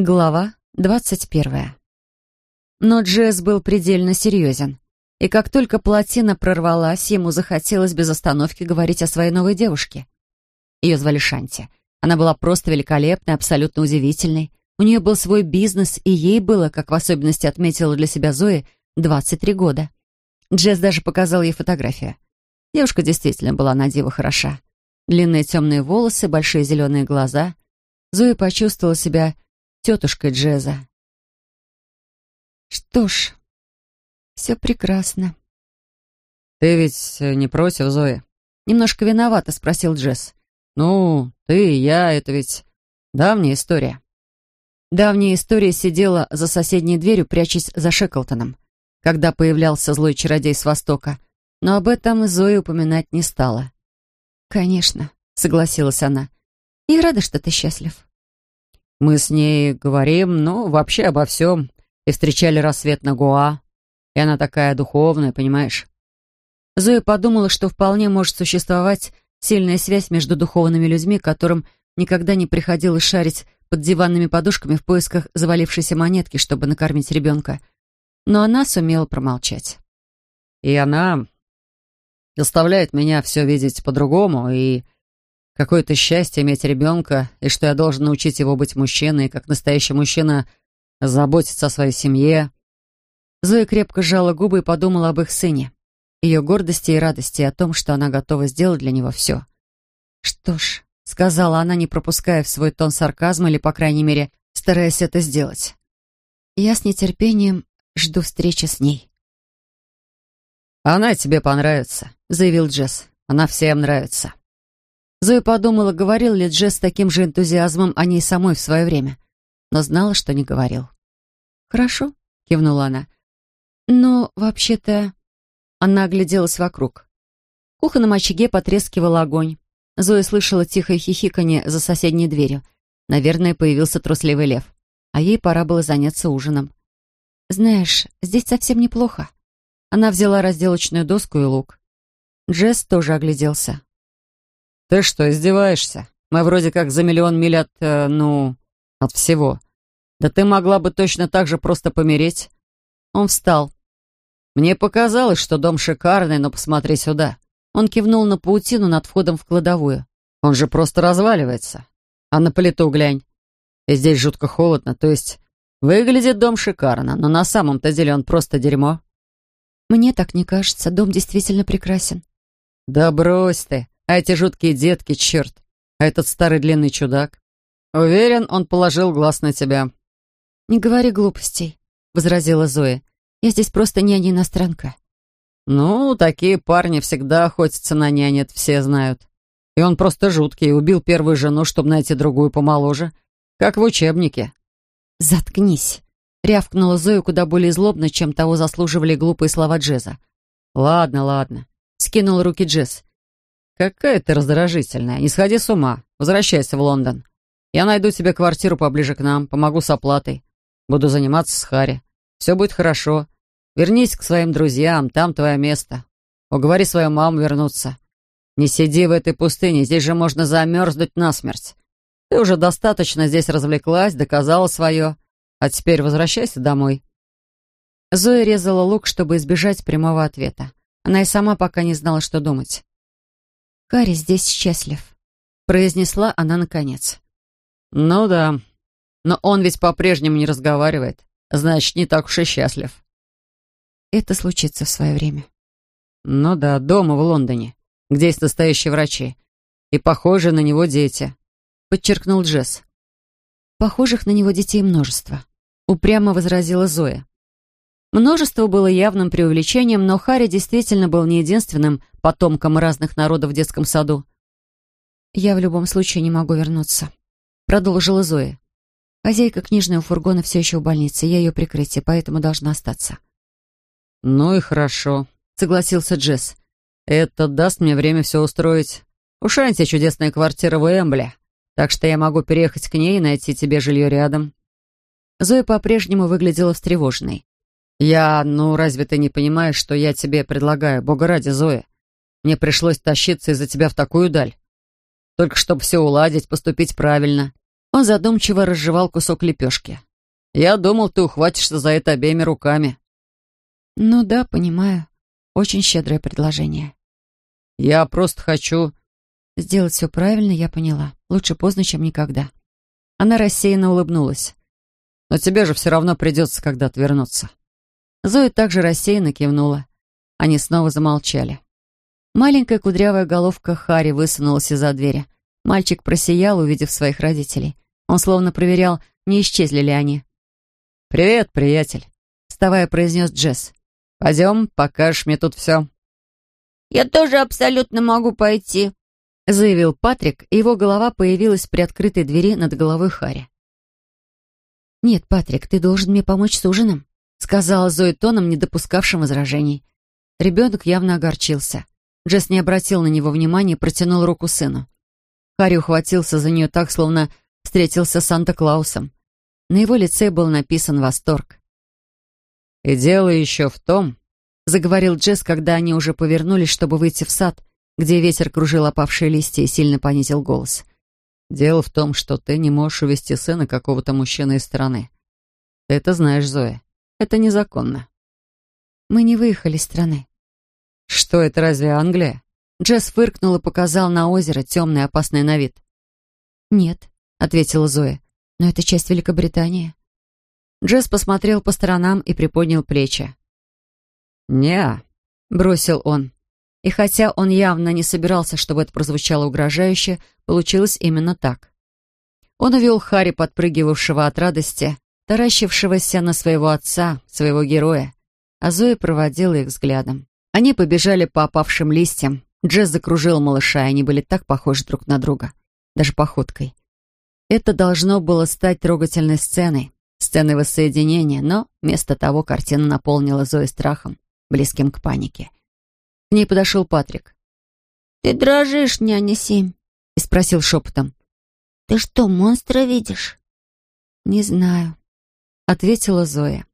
Глава двадцать первая. Но Джесс был предельно серьезен. И как только плотина прорвалась, ему захотелось без остановки говорить о своей новой девушке. Ее звали Шанти. Она была просто великолепной, абсолютно удивительной. У нее был свой бизнес, и ей было, как в особенности отметила для себя Зои, 23 года. Джесс даже показал ей фотографию. Девушка действительно была на диво хороша. Длинные темные волосы, большие зеленые глаза. Зоя почувствовала себя тетушкой Джеза. Что ж, все прекрасно. «Ты ведь не против, Зои?» Немножко виновата, спросил Джесс. «Ну, ты и я, это ведь давняя история». Давняя история сидела за соседней дверью, прячась за Шеклтоном, когда появлялся злой чародей с Востока, но об этом Зоя упоминать не стала. «Конечно», — согласилась она. «И рада, что ты счастлив». Мы с ней говорим, ну, вообще обо всем. И встречали рассвет на Гуа. И она такая духовная, понимаешь? Зоя подумала, что вполне может существовать сильная связь между духовными людьми, которым никогда не приходилось шарить под диванными подушками в поисках завалившейся монетки, чтобы накормить ребенка. Но она сумела промолчать. И она заставляет меня все видеть по-другому, и Какое-то счастье иметь ребенка, и что я должен научить его быть мужчиной, как настоящий мужчина заботиться о своей семье. Зоя крепко сжала губы и подумала об их сыне, ее гордости и радости, и о том, что она готова сделать для него все. «Что ж», — сказала она, не пропуская в свой тон сарказма или, по крайней мере, стараясь это сделать. «Я с нетерпением жду встречи с ней». «Она тебе понравится», — заявил Джесс. «Она всем нравится». Зоя подумала, говорил ли Джесс с таким же энтузиазмом о ней самой в свое время, но знала, что не говорил. «Хорошо», — кивнула она. «Но, вообще-то...» Она огляделась вокруг. В кухонном очаге потрескивал огонь. Зоя слышала тихое хихиканье за соседней дверью. Наверное, появился трусливый лев. А ей пора было заняться ужином. «Знаешь, здесь совсем неплохо». Она взяла разделочную доску и лук. Джесс тоже огляделся. «Ты что, издеваешься? Мы вроде как за миллион миль от, э, ну, от всего. Да ты могла бы точно так же просто помереть». Он встал. «Мне показалось, что дом шикарный, но посмотри сюда». Он кивнул на паутину над входом в кладовую. «Он же просто разваливается. А на плиту глянь. И здесь жутко холодно, то есть выглядит дом шикарно, но на самом-то деле он просто дерьмо». «Мне так не кажется. Дом действительно прекрасен». «Да брось ты. А эти жуткие детки, черт. А этот старый длинный чудак. Уверен, он положил глаз на тебя. «Не говори глупостей», — возразила Зоя. «Я здесь просто няня-иностранка». «Ну, такие парни всегда охотятся на нянет, все знают. И он просто жуткий, убил первую жену, чтобы найти другую помоложе, как в учебнике». «Заткнись», — рявкнула Зоя куда более злобно, чем того заслуживали глупые слова Джеза. «Ладно, ладно», — скинул руки Джесс. «Какая ты раздражительная. Не сходи с ума. Возвращайся в Лондон. Я найду тебе квартиру поближе к нам, помогу с оплатой. Буду заниматься с Харри. Все будет хорошо. Вернись к своим друзьям, там твое место. Уговори свою маму вернуться. Не сиди в этой пустыне, здесь же можно замерзнуть насмерть. Ты уже достаточно здесь развлеклась, доказала свое. А теперь возвращайся домой». Зоя резала лук, чтобы избежать прямого ответа. Она и сама пока не знала, что думать. «Карри здесь счастлив», — произнесла она наконец. «Ну да, но он ведь по-прежнему не разговаривает, значит, не так уж и счастлив». «Это случится в свое время». «Ну да, дома в Лондоне, где есть настоящие врачи, и похожие на него дети», — подчеркнул Джесс. «Похожих на него детей множество», — упрямо возразила Зоя. Множество было явным преувеличением, но Харри действительно был не единственным потомком разных народов в детском саду. «Я в любом случае не могу вернуться», — продолжила Зоя. «Хозяйка книжного фургона все еще в больнице, я ее прикрытие, поэтому должна остаться». «Ну и хорошо», — согласился Джесс. «Это даст мне время все устроить. У Шанти чудесная квартира в Эмбле, так что я могу переехать к ней и найти тебе жилье рядом». Зоя по-прежнему выглядела встревоженной. «Я... Ну, разве ты не понимаешь, что я тебе предлагаю? Бога ради, Зоя. Мне пришлось тащиться из-за тебя в такую даль. Только чтобы все уладить, поступить правильно. Он задумчиво разжевал кусок лепешки. «Я думал, ты ухватишься за это обеими руками». «Ну да, понимаю. Очень щедрое предложение». «Я просто хочу...» Сделать все правильно, я поняла. Лучше поздно, чем никогда. Она рассеянно улыбнулась. «Но тебе же все равно придется когда-то вернуться». Зоя также рассеянно кивнула. Они снова замолчали. Маленькая кудрявая головка Хари высунулась из-за двери. Мальчик просиял, увидев своих родителей. Он словно проверял, не исчезли ли они. «Привет, приятель», — вставая, произнес Джесс. «Пойдем, покажешь мне тут все». «Я тоже абсолютно могу пойти», — заявил Патрик, и его голова появилась при открытой двери над головой Хари. «Нет, Патрик, ты должен мне помочь с ужином», — сказала Зои тоном, не допускавшим возражений. Ребенок явно огорчился. Джесс не обратил на него внимания и протянул руку сыну. Харри ухватился за нее так, словно встретился с Санта-Клаусом. На его лице был написан восторг. «И дело еще в том», — заговорил Джесс, когда они уже повернулись, чтобы выйти в сад, где ветер кружил опавшие листья и сильно понизил голос. «Дело в том, что ты не можешь увести сына какого-то мужчины из страны. Ты это знаешь, Зоя. Это незаконно». «Мы не выехали из страны», «Что это, разве Англия?» Джесс фыркнул и показал на озеро, темное, опасное на вид. «Нет», — ответила Зоя, — «но это часть Великобритании». Джесс посмотрел по сторонам и приподнял плечи. «Не», — бросил он. И хотя он явно не собирался, чтобы это прозвучало угрожающе, получилось именно так. Он увел Харри, подпрыгивавшего от радости, таращившегося на своего отца, своего героя, а Зоя проводила их взглядом. Они побежали по опавшим листьям. Джесс закружил малыша, и они были так похожи друг на друга. Даже походкой. Это должно было стать трогательной сценой, сценой воссоединения, но вместо того картина наполнила Зои страхом, близким к панике. К ней подошел Патрик. «Ты дрожишь, няня Семь?» и спросил шепотом. «Ты что, монстра видишь?» «Не знаю», — ответила Зоя.